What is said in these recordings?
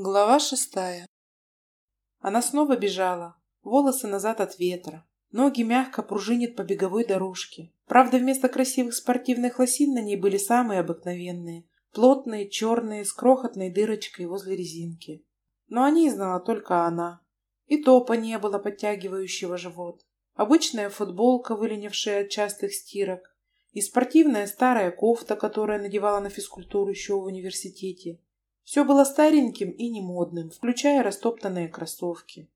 Глава шестая. Она снова бежала, волосы назад от ветра, ноги мягко пружинят по беговой дорожке. Правда, вместо красивых спортивных лосин на ней были самые обыкновенные, плотные, черные, с крохотной дырочкой возле резинки. Но о ней знала только она. И топа не было, подтягивающего живот. Обычная футболка, выленившая от частых стирок, и спортивная старая кофта, которая надевала на физкультуру еще в университете. Все было стареньким и немодным, включая растоптанные кроссовки.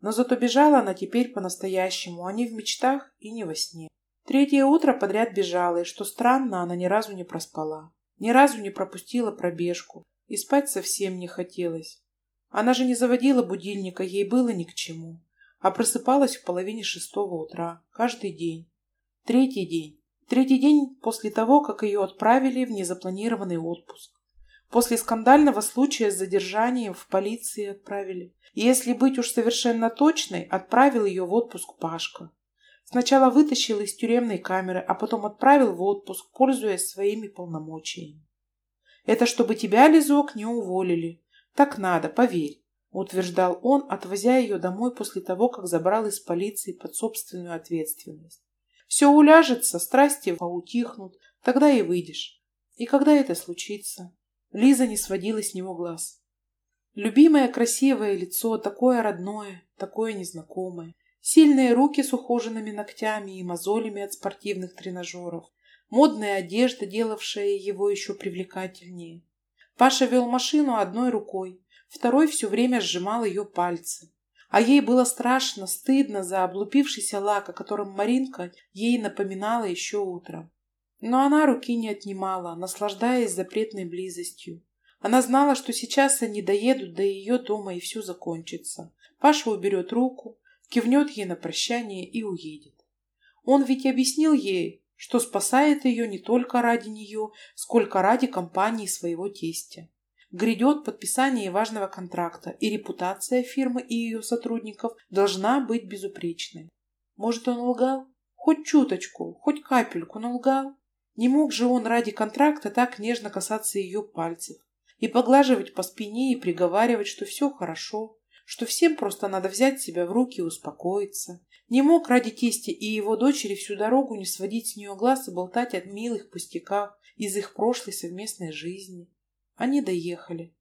Но зато бежала она теперь по-настоящему, а не в мечтах и не во сне. Третье утро подряд бежала, и, что странно, она ни разу не проспала. Ни разу не пропустила пробежку, и спать совсем не хотелось. Она же не заводила будильника, ей было ни к чему. А просыпалась в половине шестого утра, каждый день. Третий день. Третий день после того, как ее отправили в незапланированный отпуск. После скандального случая с задержанием в полиции отправили. Если быть уж совершенно точной, отправил ее в отпуск Пашка. Сначала вытащил из тюремной камеры, а потом отправил в отпуск, пользуясь своими полномочиями. Это чтобы тебя, Лизок, не уволили. Так надо, поверь, утверждал он, отвозя ее домой после того, как забрал из полиции под собственную ответственность. Все уляжется, страсти поутихнут, тогда и выйдешь. И когда это случится? Лиза не сводила с него глаз. Любимое красивое лицо, такое родное, такое незнакомое. Сильные руки с ухоженными ногтями и мозолями от спортивных тренажеров. Модная одежда, делавшая его еще привлекательнее. Паша вел машину одной рукой, второй все время сжимал ее пальцы. А ей было страшно, стыдно за облупившийся лак, о котором Маринка ей напоминала еще утром. Но она руки не отнимала, наслаждаясь запретной близостью. Она знала, что сейчас они доедут до ее дома и все закончится. Паша уберет руку, кивнет ей на прощание и уедет. Он ведь объяснил ей, что спасает ее не только ради нее, сколько ради компании своего тестя. Грядет подписание важного контракта, и репутация фирмы и ее сотрудников должна быть безупречной. Может, он лгал? Хоть чуточку, хоть капельку, но лгал. Не мог же он ради контракта так нежно касаться ее пальцев и поглаживать по спине и приговаривать, что все хорошо, что всем просто надо взять себя в руки и успокоиться. Не мог ради тестя и его дочери всю дорогу не сводить с нее глаз и болтать от милых пустяках из их прошлой совместной жизни. Они доехали.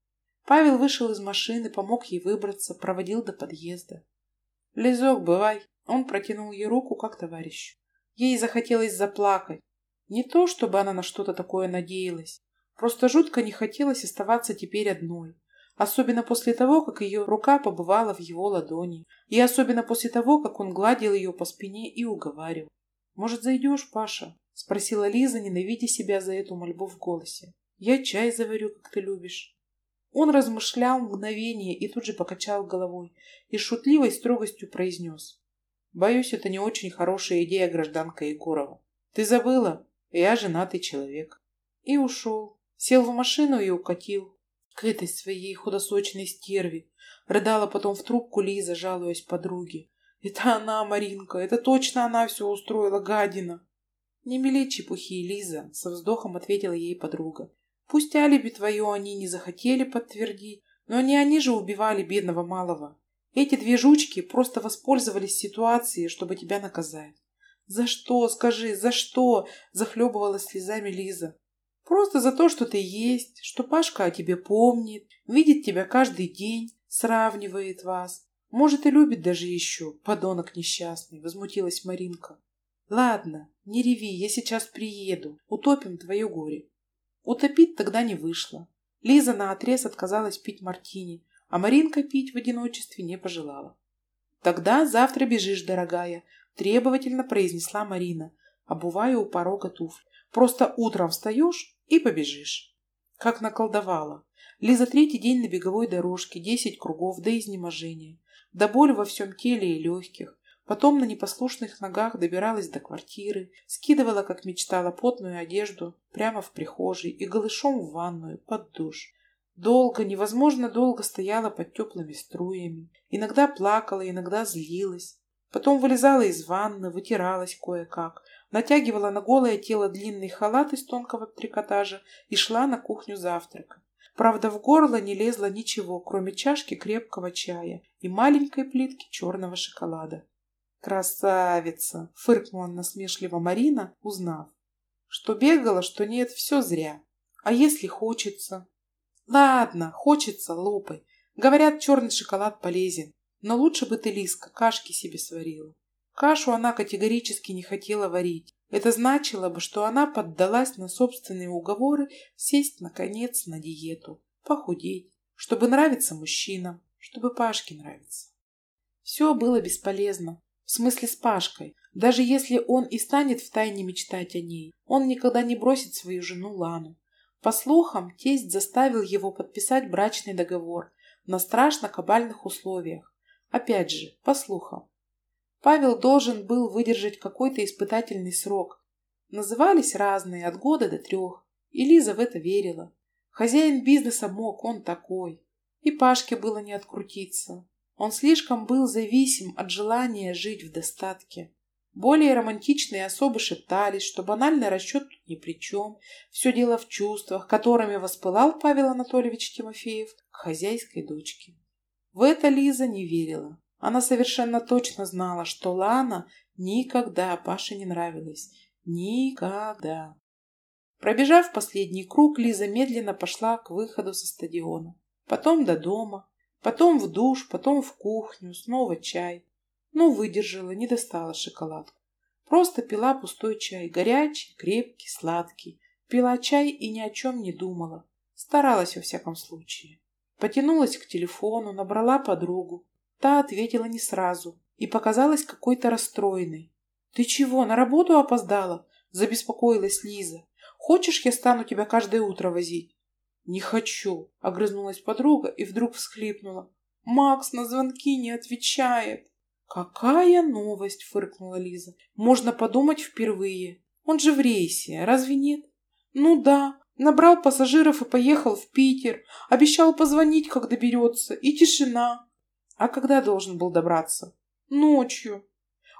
Павел вышел из машины, помог ей выбраться, проводил до подъезда. «Лизок, бывай!» Он протянул ей руку, как товарищ. Ей захотелось заплакать, не то, чтобы она на что-то такое надеялась. Просто жутко не хотелось оставаться теперь одной. Особенно после того, как ее рука побывала в его ладони. И особенно после того, как он гладил ее по спине и уговаривал. «Может, зайдешь, Паша?» – спросила Лиза, ненавидя себя за эту мольбу в голосе. «Я чай заварю, как ты любишь». Он размышлял мгновение и тут же покачал головой и шутливой строгостью произнес. «Боюсь, это не очень хорошая идея, гражданка Егорова. Ты забыла, я женатый человек. И ушел. Сел в машину и укатил. К этой своей худосочной стерве. Рыдала потом в трубку Лиза, жалуясь подруге. Это она, Маринка, это точно она все устроила, гадина. Не мели чепухи, Лиза, со вздохом ответила ей подруга. Пусть алиби твое они не захотели подтвердить, но не они же убивали бедного малого. Эти две жучки просто воспользовались ситуацией, чтобы тебя наказать. «За что? Скажи, за что?» – захлебывалась слезами Лиза. «Просто за то, что ты есть, что Пашка о тебе помнит, видит тебя каждый день, сравнивает вас. Может, и любит даже еще, подонок несчастный», – возмутилась Маринка. «Ладно, не реви, я сейчас приеду, утопим твое горе». Утопить тогда не вышло. Лиза наотрез отказалась пить мартини, а Маринка пить в одиночестве не пожелала. «Тогда завтра бежишь, дорогая требовательно произнесла Марина, обувая у порога туфль. Просто утром встаешь и побежишь. Как наколдовала. Лиза третий день на беговой дорожке, десять кругов до изнеможения. До боли во всем теле и легких. Потом на непослушных ногах добиралась до квартиры, скидывала, как мечтала, потную одежду прямо в прихожей и голышом в ванную, под душ. Долго, невозможно долго стояла под теплыми струями. Иногда плакала, иногда злилась. Потом вылезала из ванны, вытиралась кое-как, натягивала на голое тело длинный халат из тонкого трикотажа и шла на кухню завтрака. Правда, в горло не лезло ничего, кроме чашки крепкого чая и маленькой плитки черного шоколада. «Красавица!» — фыркнула насмешливо Марина, узнав. «Что бегала, что нет, все зря. А если хочется?» «Ладно, хочется, лопай. Говорят, черный шоколад полезен. Но лучше бы ты, Лиска, кашки себе сварила». Кашу она категорически не хотела варить. Это значило бы, что она поддалась на собственные уговоры сесть, наконец, на диету, похудеть, чтобы нравиться мужчинам, чтобы Пашке нравиться. Все было бесполезно. В смысле с Пашкой. Даже если он и станет втайне мечтать о ней, он никогда не бросит свою жену Лану. По слухам, тесть заставил его подписать брачный договор на страшно кабальных условиях. Опять же, по слухам. Павел должен был выдержать какой-то испытательный срок. Назывались разные, от года до трех. И Лиза в это верила. Хозяин бизнеса мог, он такой. И Пашке было не открутиться. Он слишком был зависим от желания жить в достатке. Более романтичные особы шептались, что банальный расчет тут ни при чем. Все дело в чувствах, которыми воспылал Павел Анатольевич Тимофеев к хозяйской дочке. В это Лиза не верила. Она совершенно точно знала, что Лана никогда Паше не нравилась. Никогда. Пробежав последний круг, Лиза медленно пошла к выходу со стадиона. Потом до дома, потом в душ, потом в кухню, снова чай. Но выдержала, не достала шоколадку. Просто пила пустой чай, горячий, крепкий, сладкий. Пила чай и ни о чем не думала. Старалась во всяком случае. Потянулась к телефону, набрала подругу. Та ответила не сразу и показалась какой-то расстроенной. «Ты чего, на работу опоздала?» – забеспокоилась Лиза. «Хочешь, я стану тебя каждое утро возить?» «Не хочу», – огрызнулась подруга и вдруг всхлипнула. «Макс на звонки не отвечает». «Какая новость!» – фыркнула Лиза. «Можно подумать впервые. Он же в рейсе, разве нет?» «Ну да, набрал пассажиров и поехал в Питер. Обещал позвонить, как доберется. И тишина. А когда должен был добраться? Ночью.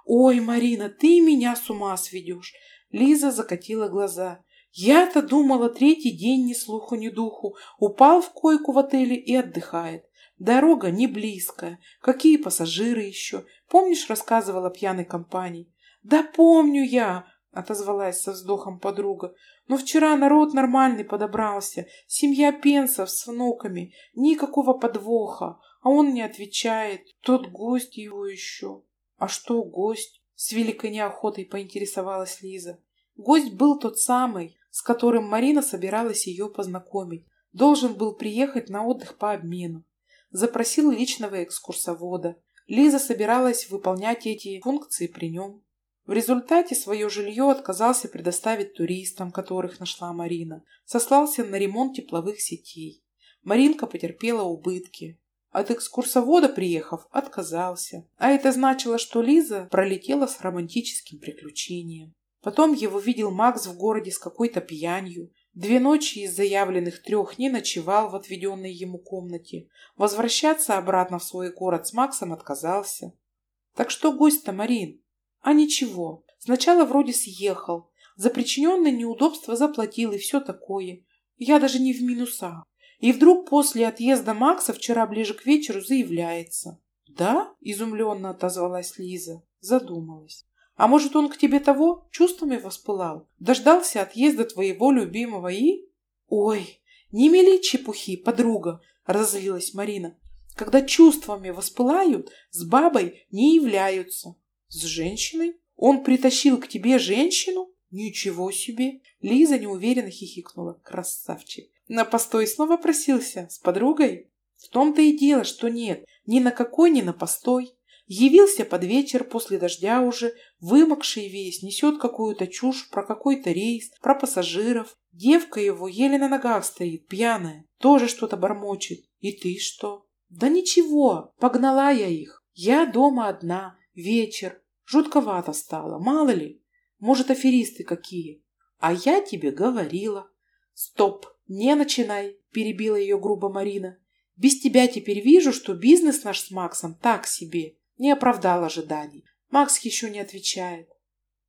Ой, Марина, ты меня с ума сведешь. Лиза закатила глаза. Я-то думала, третий день ни слуху, ни духу. Упал в койку в отеле и отдыхает. Дорога не близкая. Какие пассажиры еще? Помнишь, рассказывала пьяной компании? Да помню я, отозвалась со вздохом подруга. Но вчера народ нормальный подобрался. Семья пенсов с внуками. Никакого подвоха. А он не отвечает. Тот гость его еще. А что гость? С великой неохотой поинтересовалась Лиза. Гость был тот самый, с которым Марина собиралась ее познакомить. Должен был приехать на отдых по обмену. Запросил личного экскурсовода. Лиза собиралась выполнять эти функции при нем. В результате свое жилье отказался предоставить туристам, которых нашла Марина. Сослался на ремонт тепловых сетей. Маринка потерпела убытки. От экскурсовода, приехав, отказался. А это значило, что Лиза пролетела с романтическим приключением. Потом его видел Макс в городе с какой-то пьянью. Две ночи из заявленных трех не ночевал в отведенной ему комнате. Возвращаться обратно в свой город с Максом отказался. Так что гость-то, Марин? А ничего. Сначала вроде съехал. За причиненное неудобство заплатил и все такое. Я даже не в минусах. И вдруг после отъезда Макса вчера ближе к вечеру заявляется. «Да?» – изумленно отозвалась Лиза. Задумалась. «А может, он к тебе того чувствами воспылал? Дождался отъезда твоего любимого и...» «Ой, не мели чепухи, подруга!» – разозлилась Марина. «Когда чувствами воспылают, с бабой не являются». «С женщиной? Он притащил к тебе женщину?» «Ничего себе!» Лиза неуверенно хихикнула. «Красавчик! На постой снова просился? С подругой? В том-то и дело, что нет. Ни на какой, ни на постой. Явился под вечер после дождя уже, вымокший весь, несет какую-то чушь про какой-то рейс, про пассажиров. Девка его еле на ногах стоит, пьяная, тоже что-то бормочет. И ты что? Да ничего, погнала я их. Я дома одна, вечер. Жутковато стало, мало ли. Может, аферисты какие. А я тебе говорила. Стоп, не начинай, перебила ее грубо Марина. Без тебя теперь вижу, что бизнес наш с Максом так себе. Не оправдал ожиданий. Макс еще не отвечает.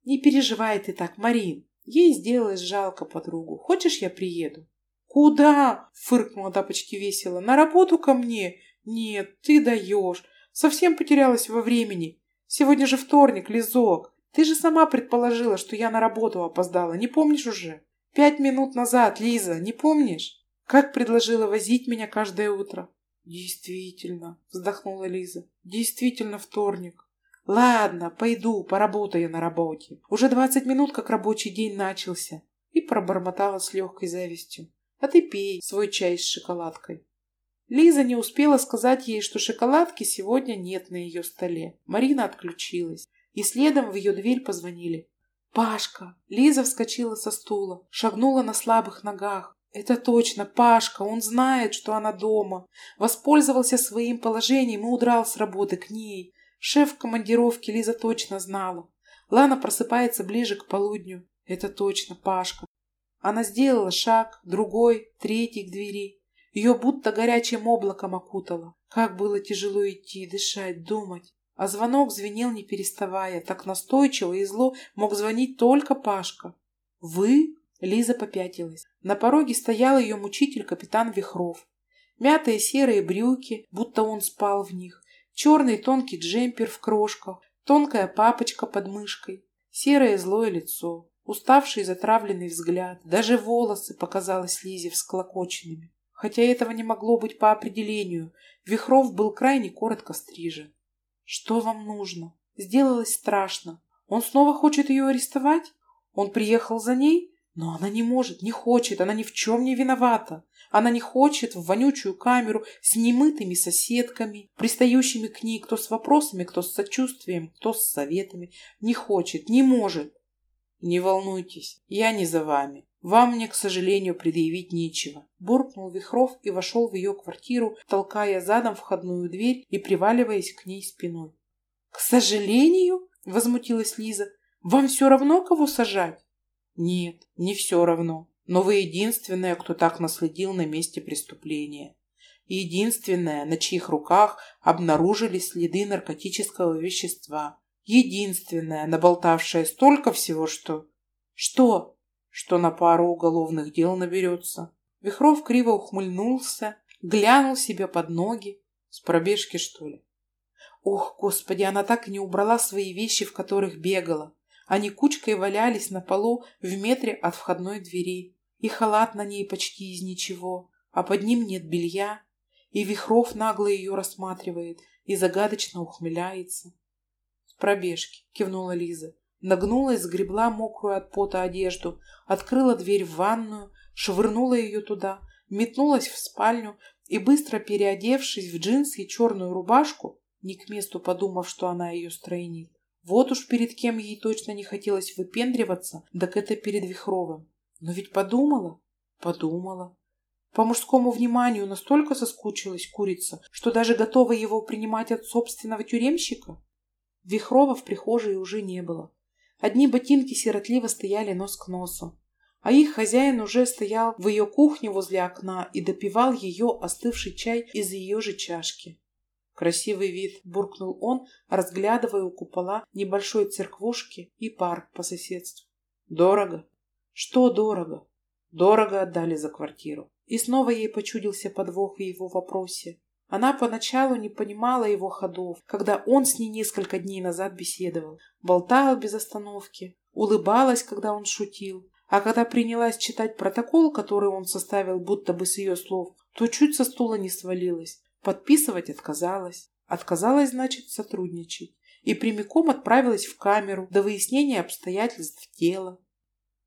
Не переживай ты так, Марин. Ей сделалось жалко подругу. Хочешь, я приеду? «Куда?» — фыркнула тапочки весело. «На работу ко мне?» «Нет, ты даешь. Совсем потерялась во времени. Сегодня же вторник, Лизок. Ты же сама предположила, что я на работу опоздала. Не помнишь уже? Пять минут назад, Лиза, не помнишь? Как предложила возить меня каждое утро?» «Действительно», — вздохнула Лиза. «Действительно вторник. Ладно, пойду, поработаю на работе. Уже двадцать минут, как рабочий день начался». И пробормотала с легкой завистью. «А ты пей свой чай с шоколадкой». Лиза не успела сказать ей, что шоколадки сегодня нет на ее столе. Марина отключилась, и следом в ее дверь позвонили. «Пашка!» Лиза вскочила со стула, шагнула на слабых ногах. Это точно, Пашка, он знает, что она дома. Воспользовался своим положением и удрал с работы к ней. Шеф командировки Лиза точно знала. Лана просыпается ближе к полудню. Это точно, Пашка. Она сделала шаг, другой, третий к двери. Ее будто горячим облаком окутало. Как было тяжело идти, дышать, думать. А звонок звенел не переставая. Так настойчиво и зло мог звонить только Пашка. «Вы?» Лиза попятилась. На пороге стоял ее мучитель капитан Вихров. Мятые серые брюки, будто он спал в них, черный тонкий джемпер в крошках, тонкая папочка под мышкой, серое злое лицо, уставший затравленный взгляд, даже волосы показалось Лизе всклокоченными. Хотя этого не могло быть по определению, Вихров был крайне коротко стрижен. «Что вам нужно?» Сделалось страшно. Он снова хочет ее арестовать? Он приехал за ней? Но она не может, не хочет, она ни в чем не виновата. Она не хочет в вонючую камеру с немытыми соседками, пристающими к ней кто с вопросами, кто с сочувствием, кто с советами. Не хочет, не может. Не волнуйтесь, я не за вами. Вам мне, к сожалению, предъявить нечего. Буркнул Вихров и вошел в ее квартиру, толкая задом входную дверь и приваливаясь к ней спиной. К сожалению? Возмутилась Лиза. Вам все равно, кого сажать? Нет, не все равно. Но вы единственная, кто так наследил на месте преступления. Единственная, на чьих руках обнаружили следы наркотического вещества. Единственная, наболтавшая столько всего, что... Что? Что на пару уголовных дел наберется. Вихров криво ухмыльнулся, глянул себе под ноги. С пробежки, что ли? Ох, господи, она так и не убрала свои вещи, в которых бегала. Они кучкой валялись на полу в метре от входной двери. И халат на ней почти из ничего, а под ним нет белья. И Вихров нагло ее рассматривает и загадочно ухмыляется. «С пробежки», — кивнула Лиза. Нагнулась, сгребла мокрую от пота одежду, открыла дверь в ванную, швырнула ее туда, метнулась в спальню и, быстро переодевшись в джинсы и черную рубашку, не к месту подумав, что она ее стройнит, вот уж перед кем ей точно не хотелось выпендриваться, так это перед Вихровым. Но ведь подумала, подумала. По мужскому вниманию настолько соскучилась курица, что даже готова его принимать от собственного тюремщика. Вихрова в прихожей уже не было. Одни ботинки сиротливо стояли нос к носу, а их хозяин уже стоял в ее кухне возле окна и допивал ее остывший чай из ее же чашки. Красивый вид, буркнул он, разглядывая у купола небольшой церквушки и парк по соседству. Дорого? Что дорого? Дорого отдали за квартиру. И снова ей почудился подвох в его вопросе. Она поначалу не понимала его ходов, когда он с ней несколько дней назад беседовал. Болтал без остановки, улыбалась, когда он шутил. А когда принялась читать протокол, который он составил будто бы с ее слов, то чуть со стула не свалилась. Подписывать отказалась. Отказалась, значит, сотрудничать. И прямиком отправилась в камеру до выяснения обстоятельств дела.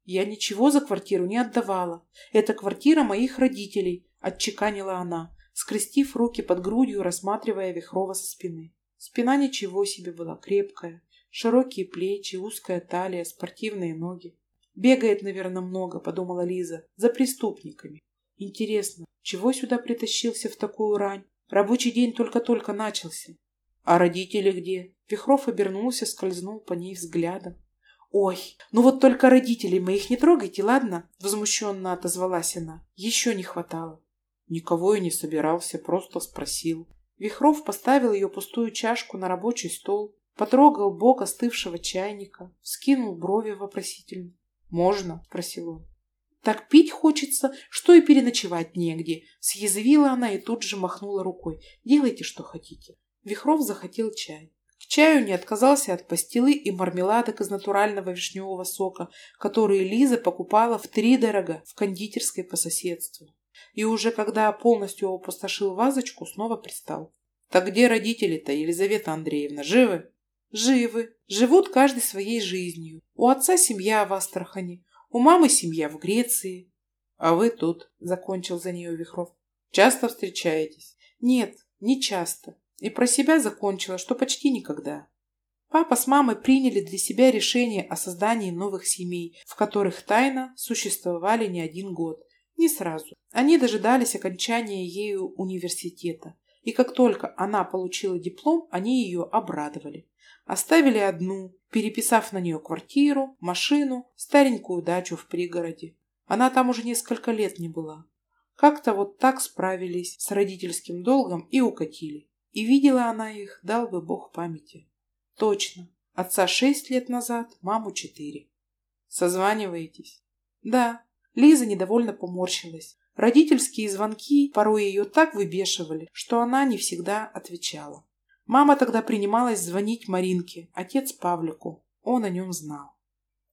Я ничего за квартиру не отдавала. Это квартира моих родителей, отчеканила она, скрестив руки под грудью, рассматривая Вихрова со спины. Спина ничего себе была, крепкая. Широкие плечи, узкая талия, спортивные ноги. Бегает, наверное, много, подумала Лиза, за преступниками. Интересно, чего сюда притащился в такую рань? Рабочий день только-только начался. А родители где? Вихров обернулся, скользнул по ней взглядом. «Ой, ну вот только родителей моих не трогайте, ладно?» Возмущенно отозвалась она. Еще не хватало. Никого и не собирался, просто спросил. Вихров поставил ее пустую чашку на рабочий стол, потрогал бок остывшего чайника, скинул брови вопросительно. «Можно?» – спросил он. Так пить хочется, что и переночевать негде. Съязвила она и тут же махнула рукой. Делайте, что хотите. Вихров захотел чай. К чаю не отказался от пастилы и мармеладок из натурального вишневого сока, которые Лиза покупала в три дорого в кондитерской по соседству. И уже когда полностью опустошил вазочку, снова пристал. «Так где родители-то, Елизавета Андреевна, живы?» «Живы. Живут каждый своей жизнью. У отца семья в Астрахани, у мамы семья в Греции. А вы тут, закончил за нее Вихров. Часто встречаетесь? Нет, не часто. И про себя закончила, что почти никогда. Папа с мамой приняли для себя решение о создании новых семей, в которых тайно существовали не один год. Не сразу. Они дожидались окончания ею университета. И как только она получила диплом, они ее обрадовали. Оставили одну, переписав на нее квартиру, машину, старенькую дачу в пригороде. Она там уже несколько лет не была. Как-то вот так справились с родительским долгом и укатили. И видела она их, дал бы бог памяти. Точно. Отца шесть лет назад, маму четыре. Созваниваетесь? Да. Лиза недовольно поморщилась. Родительские звонки порой ее так выбешивали, что она не всегда отвечала. Мама тогда принималась звонить Маринке, отец Павлику. Он о нем знал.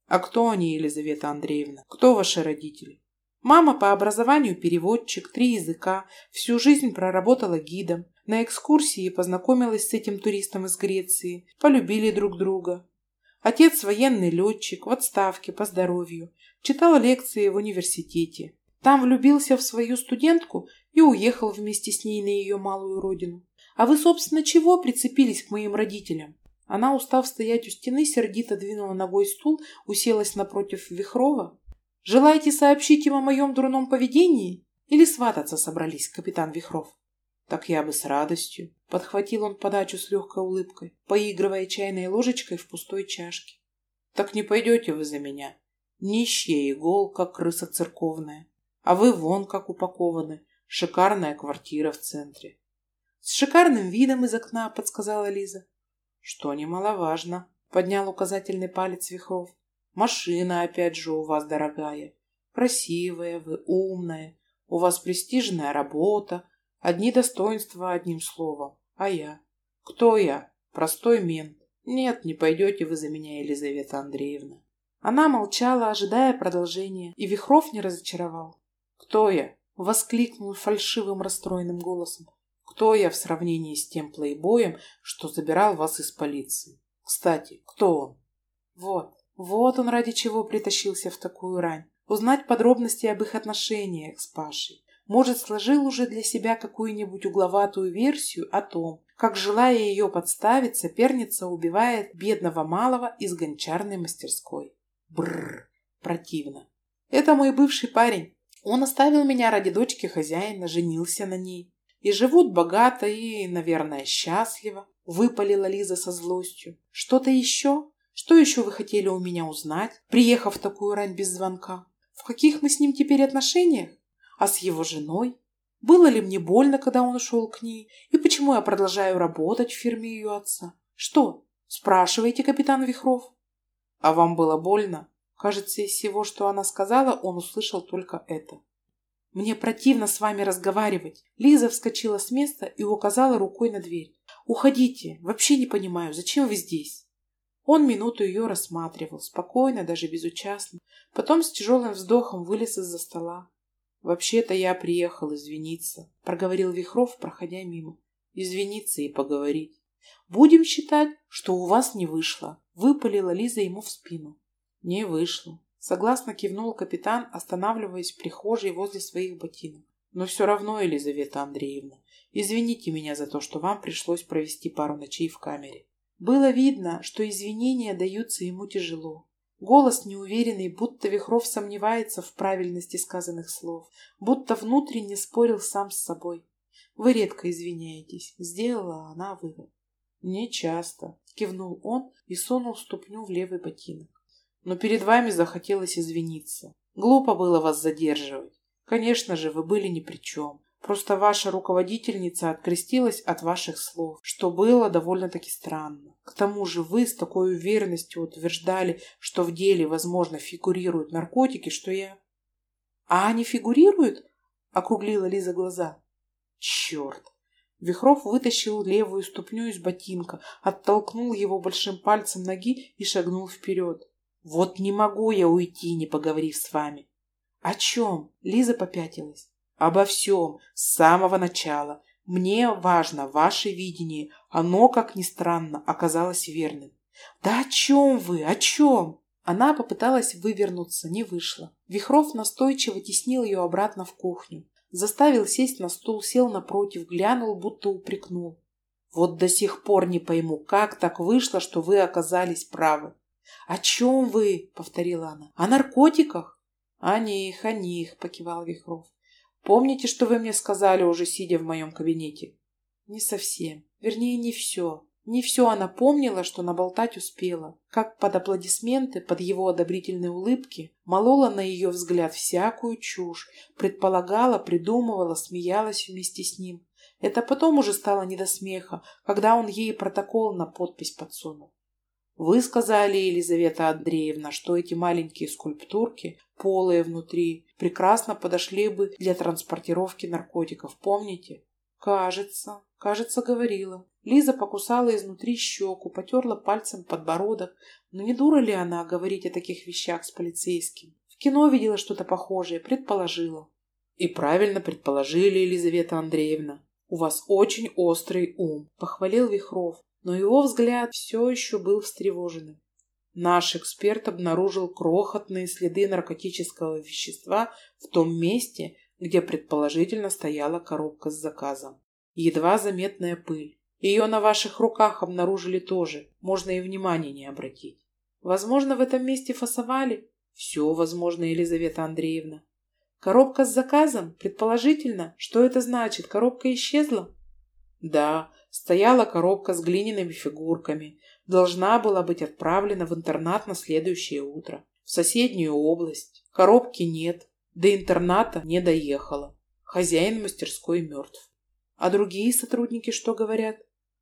А кто они, Елизавета Андреевна? Кто ваши родители? Мама по образованию переводчик, три языка, всю жизнь проработала гидом. На экскурсии познакомилась с этим туристом из Греции, полюбили друг друга. Отец военный летчик, в отставке, по здоровью. Читал лекции в университете. Там влюбился в свою студентку и уехал вместе с ней на ее малую родину. «А вы, собственно, чего прицепились к моим родителям?» Она, устав стоять у стены, сердито двинула ногой стул, уселась напротив Вихрова. «Желаете сообщить им о моем дурном поведении? Или свататься собрались, капитан Вихров?» «Так я бы с радостью», — подхватил он подачу с легкой улыбкой, поигрывая чайной ложечкой в пустой чашке. «Так не пойдете вы за меня. Нищая иголка, крыса церковная. А вы вон как упакованы. Шикарная квартира в центре. С шикарным видом из окна, подсказала Лиза. Что немаловажно, поднял указательный палец Вихров. Машина, опять же, у вас дорогая. Красивая вы, умная. У вас престижная работа. Одни достоинства, одним словом. А я? Кто я? Простой мент. Нет, не пойдете вы за меня, Елизавета Андреевна. Она молчала, ожидая продолжения, и Вихров не разочаровал. «Кто я?» — воскликнул фальшивым расстроенным голосом. Кто я в сравнении с тем плейбоем, что забирал вас из полиции? Кстати, кто он? Вот, вот он ради чего притащился в такую рань. Узнать подробности об их отношениях с Пашей. Может, сложил уже для себя какую-нибудь угловатую версию о том, как, желая ее подставить, соперница убивает бедного малого из гончарной мастерской. Бррр, противно. Это мой бывший парень. Он оставил меня ради дочки хозяина, женился на ней. И живут богато и, наверное, счастливо, выпалила Лиза со злостью. Что-то еще? Что еще вы хотели у меня узнать, приехав в такую рань без звонка? В каких мы с ним теперь отношениях? А с его женой? Было ли мне больно, когда он ушел к ней? И почему я продолжаю работать в фирме ее отца? Что? Спрашиваете, капитан Вихров? А вам было больно? Кажется, из всего, что она сказала, он услышал только это. Мне противно с вами разговаривать. Лиза вскочила с места и указала рукой на дверь. Уходите. Вообще не понимаю, зачем вы здесь? Он минуту ее рассматривал, спокойно, даже безучастно. Потом с тяжелым вздохом вылез из-за стола. «Вообще-то я приехал извиниться», — проговорил Вихров, проходя мимо. «Извиниться и поговорить. Будем считать, что у вас не вышло», — выпалила Лиза ему в спину. «Не вышло. Согласно кивнул капитан, останавливаясь в прихожей возле своих ботинок. Но все равно, Елизавета Андреевна, извините меня за то, что вам пришлось провести пару ночей в камере. Было видно, что извинения даются ему тяжело. Голос неуверенный, будто Вихров сомневается в правильности сказанных слов, будто внутренне спорил сам с собой. «Вы редко извиняетесь», — сделала она вывод. «Не часто», — кивнул он и сунул ступню в левый ботинок но перед вами захотелось извиниться. Глупо было вас задерживать. Конечно же, вы были ни при чем. Просто ваша руководительница открестилась от ваших слов, что было довольно-таки странно. К тому же вы с такой уверенностью утверждали, что в деле, возможно, фигурируют наркотики, что я... А они фигурируют? Округлила Лиза глаза. Черт! Вихров вытащил левую ступню из ботинка, оттолкнул его большим пальцем ноги и шагнул вперед. «Вот не могу я уйти, не поговорив с вами». «О чем?» — Лиза попятилась. «Обо всем, с самого начала. Мне важно ваше видение. Оно, как ни странно, оказалось верным». «Да о чем вы? О чем?» Она попыталась вывернуться, не вышло. Вихров настойчиво теснил ее обратно в кухню. Заставил сесть на стул, сел напротив, глянул, будто упрекнул. «Вот до сих пор не пойму, как так вышло, что вы оказались правы». «О чем вы?» — повторила она. «О наркотиках?» «О них, о них», — покивал Вихров. «Помните, что вы мне сказали, уже сидя в моем кабинете?» «Не совсем. Вернее, не все. Не все она помнила, что наболтать успела, как под аплодисменты, под его одобрительные улыбки, молола на ее взгляд всякую чушь, предполагала, придумывала, смеялась вместе с ним. Это потом уже стало не до смеха, когда он ей протокол на подпись подсунул. Вы сказали, Елизавета Андреевна, что эти маленькие скульптурки, полые внутри, прекрасно подошли бы для транспортировки наркотиков, помните? Кажется, кажется, говорила. Лиза покусала изнутри щеку, потерла пальцем подбородок. Но не дура ли она говорить о таких вещах с полицейским? В кино видела что-то похожее, предположила. И правильно предположили, Елизавета Андреевна. У вас очень острый ум, похвалил Вихров, но его взгляд все еще был встревоженным. Наш эксперт обнаружил крохотные следы наркотического вещества в том месте, где предположительно стояла коробка с заказом. Едва заметная пыль. Ее на ваших руках обнаружили тоже. Можно и внимания не обратить. Возможно, в этом месте фасовали? Все возможно, Елизавета Андреевна. Коробка с заказом? Предположительно. Что это значит? Коробка исчезла? Да, стояла коробка с глиняными фигурками. Должна была быть отправлена в интернат на следующее утро. В соседнюю область. Коробки нет. До интерната не доехала. Хозяин мастерской мертв. А другие сотрудники что говорят?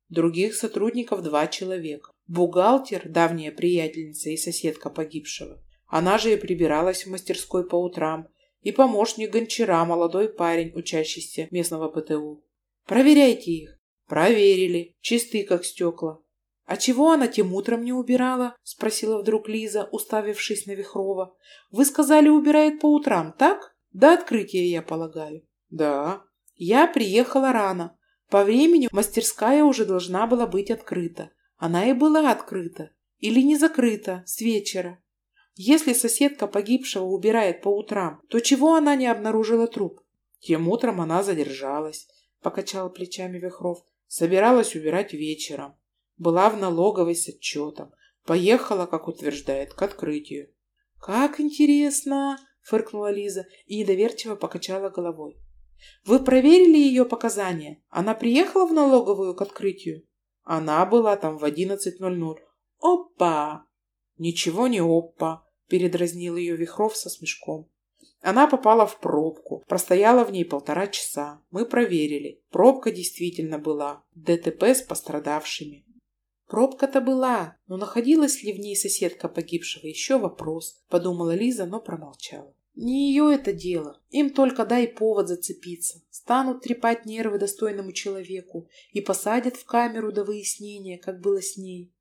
Других сотрудников два человека. Бухгалтер, давняя приятельница и соседка погибшего. Она же и прибиралась в мастерской по утрам. И помощник гончара, молодой парень, учащийся местного ПТУ. Проверяйте их. Проверили. Чистые, как стекла. «А чего она тем утром не убирала?» – спросила вдруг Лиза, уставившись на Вихрова. «Вы сказали, убирает по утрам, так? До открытия, я полагаю». «Да». «Я приехала рано. По времени мастерская уже должна была быть открыта. Она и была открыта. Или не закрыта с вечера. Если соседка погибшего убирает по утрам, то чего она не обнаружила труп? Тем утром она задержалась, покачал плечами Вихров. Собиралась убирать вечером. Была в налоговой с отчетом. Поехала, как утверждает, к открытию. «Как интересно!» — фыркнула Лиза и недоверчиво покачала головой. Вы проверили ее показания? Она приехала в налоговую к открытию? Она была там в 11.00. Опа! Ничего не опа, передразнил ее Вихров со смешком. Она попала в пробку, простояла в ней полтора часа. Мы проверили. Пробка действительно была. ДТП с пострадавшими. Пробка-то была, но находилась ли в ней соседка погибшего, еще вопрос, подумала Лиза, но промолчала. Не ее это дело. Им только дай повод зацепиться. Станут трепать нервы достойному человеку и посадят в камеру до выяснения, как было с ней.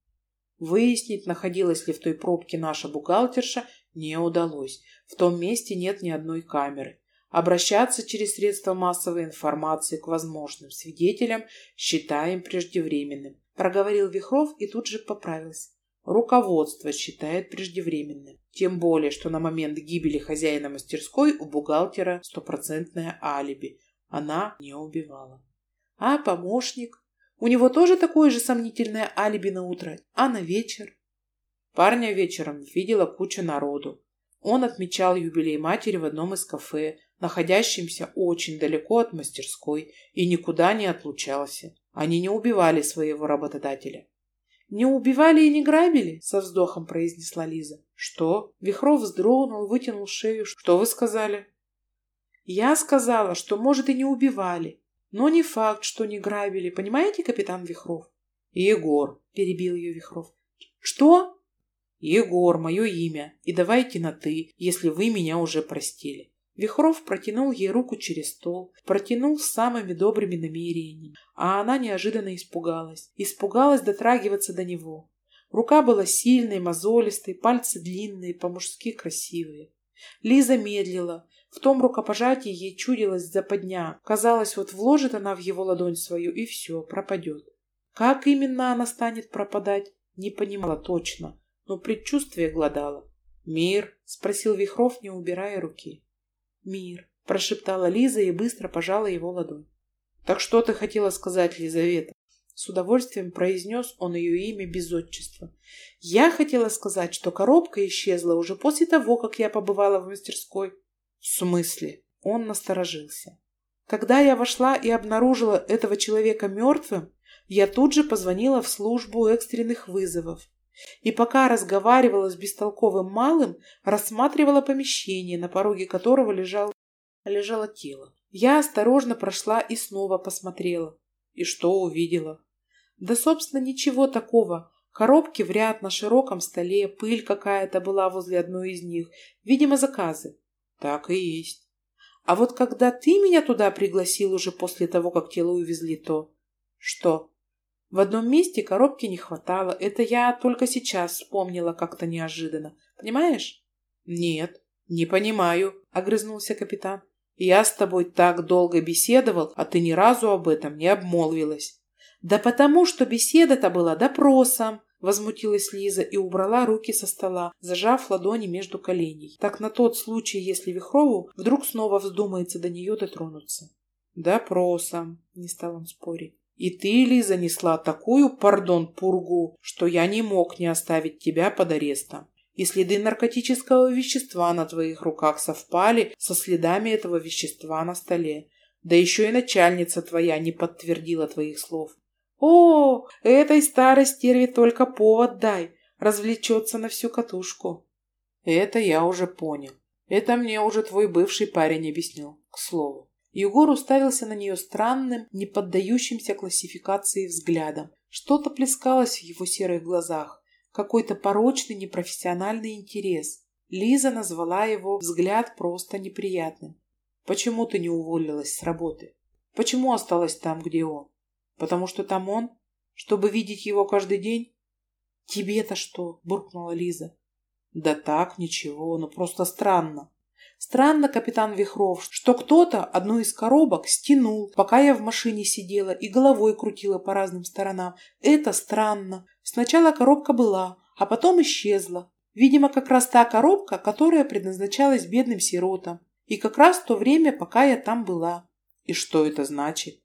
Выяснить, находилась ли в той пробке наша бухгалтерша, не удалось. В том месте нет ни одной камеры. Обращаться через средства массовой информации к возможным свидетелям считаем преждевременным. Проговорил Вихров и тут же поправился. Руководство считает преждевременным. Тем более, что на момент гибели хозяина мастерской у бухгалтера стопроцентное алиби. Она не убивала. А помощник? У него тоже такое же сомнительное алиби на утро, а на вечер? Парня вечером видела куча народу. Он отмечал юбилей матери в одном из кафе, находящемся очень далеко от мастерской, и никуда не отлучался. Они не убивали своего работодателя. «Не убивали и не грабили?» — со вздохом произнесла Лиза. «Что?» Вихров вздрогнул, вытянул шею. «Что вы сказали?» «Я сказала, что, может, и не убивали. Но не факт, что не грабили. Понимаете, капитан Вихров?» «Егор», — перебил ее Вихров. «Что?» «Егор, мое имя. И давайте на «ты», если вы меня уже простили. Вихров протянул ей руку через стол, протянул с самыми добрыми намерениями, а она неожиданно испугалась. Испугалась дотрагиваться до него. Рука была сильной, мозолистой, пальцы длинные, по-мужски красивые. Лиза медлила. В том рукопожатии ей чудилась западня. Казалось, вот вложит она в его ладонь свою, и все, пропадет. Как именно она станет пропадать, не понимала точно, но предчувствие гладало. «Мир?» — спросил Вихров, не убирая руки. «Мир», — прошептала Лиза и быстро пожала его ладонь. «Так что ты хотела сказать, Лизавета?» С удовольствием произнес он ее имя без отчества. «Я хотела сказать, что коробка исчезла уже после того, как я побывала в мастерской». «В смысле?» Он насторожился. Когда я вошла и обнаружила этого человека мертвым, я тут же позвонила в службу экстренных вызовов. И пока разговаривала с бестолковым малым, рассматривала помещение, на пороге которого лежал, лежало тело. Я осторожно прошла и снова посмотрела. И что увидела? Да, собственно, ничего такого. Коробки в ряд на широком столе, пыль какая-то была возле одной из них. Видимо, заказы. Так и есть. А вот когда ты меня туда пригласил уже после того, как тело увезли, то... Что? В одном месте коробки не хватало. Это я только сейчас вспомнила как-то неожиданно. Понимаешь? Нет, не понимаю, огрызнулся капитан. Я с тобой так долго беседовал, а ты ни разу об этом не обмолвилась. Да потому что беседа-то была допросом, возмутилась Лиза и убрала руки со стола, зажав ладони между коленей. Так на тот случай, если Вихрову вдруг снова вздумается до нее дотронуться. Допросом, не стал он спорить. И ты, Лиза, несла такую, пардон, пургу, что я не мог не оставить тебя под арестом. И следы наркотического вещества на твоих руках совпали со следами этого вещества на столе. Да еще и начальница твоя не подтвердила твоих слов. О, этой старой стерве только повод дай, развлечется на всю катушку. Это я уже понял. Это мне уже твой бывший парень объяснил, к слову. Егор уставился на нее странным, не поддающимся классификации взглядом. Что-то плескалось в его серых глазах, какой-то порочный непрофессиональный интерес. Лиза назвала его взгляд просто неприятным. «Почему ты не уволилась с работы? Почему осталась там, где он? Потому что там он? Чтобы видеть его каждый день?» «Тебе-то что?» – буркнула Лиза. «Да так, ничего, но просто странно. Странно, капитан Вихров, что кто-то одну из коробок стянул, пока я в машине сидела и головой крутила по разным сторонам. Это странно. Сначала коробка была, а потом исчезла. Видимо, как раз та коробка, которая предназначалась бедным сиротам. И как раз в то время, пока я там была. И что это значит?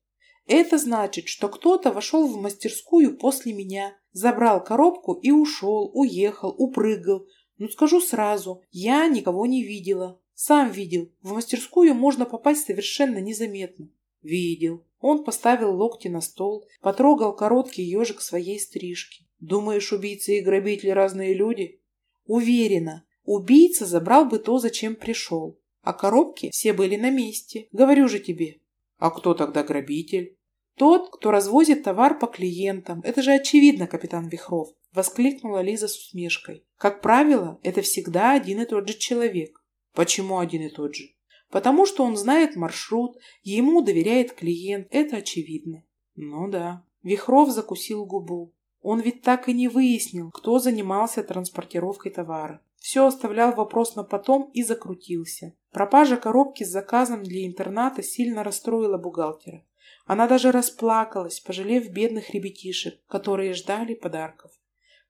Это значит, что кто-то вошел в мастерскую после меня, забрал коробку и ушел, уехал, упрыгал. Ну, скажу сразу, я никого не видела. Сам видел, в мастерскую можно попасть совершенно незаметно. Видел. Он поставил локти на стол, потрогал короткий ежик своей стрижки. Думаешь, убийцы и грабители разные люди? Уверена, убийца забрал бы то, зачем пришел. А коробки все были на месте. Говорю же тебе. А кто тогда грабитель? Тот, кто развозит товар по клиентам. Это же очевидно, капитан Вихров. Воскликнула Лиза с усмешкой. Как правило, это всегда один и тот же человек. Почему один и тот же? Потому что он знает маршрут, ему доверяет клиент, это очевидно. Ну да. Вихров закусил губу. Он ведь так и не выяснил, кто занимался транспортировкой товара. Все оставлял вопрос на потом и закрутился. Пропажа коробки с заказом для интерната сильно расстроила бухгалтера. Она даже расплакалась, пожалев бедных ребятишек, которые ждали подарков.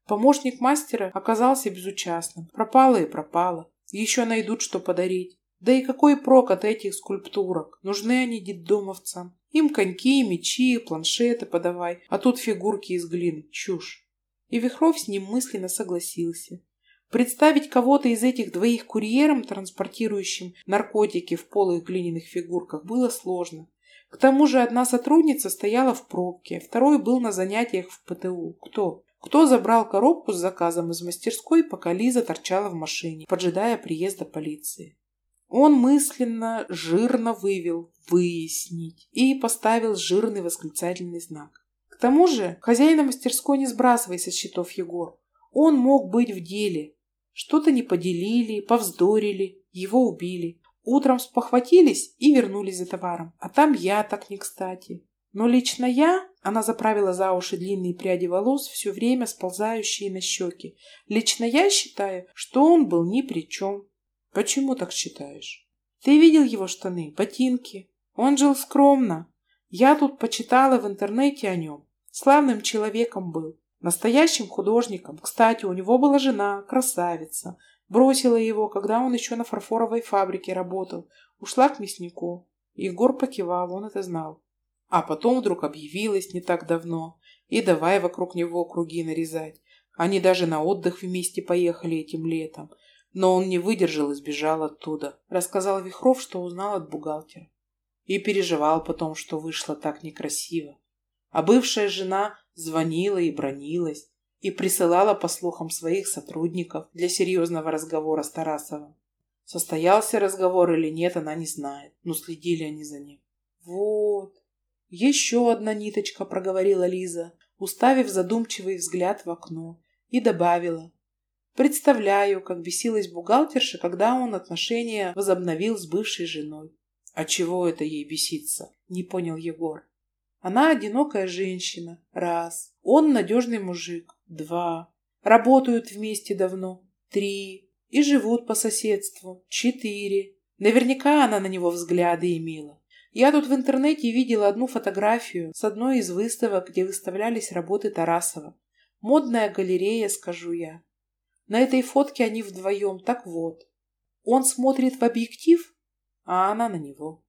Помощник мастера оказался безучастным. Пропало и пропало. Еще найдут, что подарить. Да и какой прок от этих скульптурок? Нужны они детдомовцам. Им коньки, мечи, планшеты подавай, а тут фигурки из глины. Чушь. И Вихров с ним мысленно согласился. Представить кого-то из этих двоих курьером, транспортирующим наркотики в полых глиняных фигурках, было сложно. К тому же одна сотрудница стояла в пробке, второй был на занятиях в ПТУ. Кто? Кто забрал коробку с заказом из мастерской, пока Лиза торчала в машине, поджидая приезда полиции? Он мысленно, жирно вывел «выяснить» и поставил жирный восклицательный знак. К тому же хозяина мастерской не сбрасывай со счетов Егор. Он мог быть в деле. Что-то не поделили, повздорили, его убили. Утром спохватились и вернулись за товаром. А там я так не кстати. Но лично я, она заправила за уши длинные пряди волос, все время сползающие на щеки. Лично я считаю, что он был ни при чем. Почему так считаешь? Ты видел его штаны, ботинки? Он жил скромно. Я тут почитала в интернете о нем. Славным человеком был. Настоящим художником. Кстати, у него была жена, красавица. Бросила его, когда он еще на фарфоровой фабрике работал. Ушла к мяснику. Егор покивал, он это знал. А потом вдруг объявилась не так давно. И давай вокруг него круги нарезать. Они даже на отдых вместе поехали этим летом. Но он не выдержал и сбежал оттуда. Рассказал Вихров, что узнал от бухгалтера. И переживал потом, что вышло так некрасиво. А бывшая жена звонила и бронилась. И присылала, по слухам, своих сотрудников для серьезного разговора с Тарасовым. Состоялся разговор или нет, она не знает. Но следили они за ним. Вот. «Еще одна ниточка», — проговорила Лиза, уставив задумчивый взгляд в окно, и добавила. «Представляю, как бесилась бухгалтерша, когда он отношения возобновил с бывшей женой». «А чего это ей беситься?» — не понял Егор. «Она одинокая женщина. Раз. Он надежный мужик. Два. Работают вместе давно. Три. И живут по соседству. Четыре. Наверняка она на него взгляды имела. Я тут в интернете видела одну фотографию с одной из выставок, где выставлялись работы Тарасова. Модная галерея, скажу я. На этой фотке они вдвоем, так вот. Он смотрит в объектив, а она на него.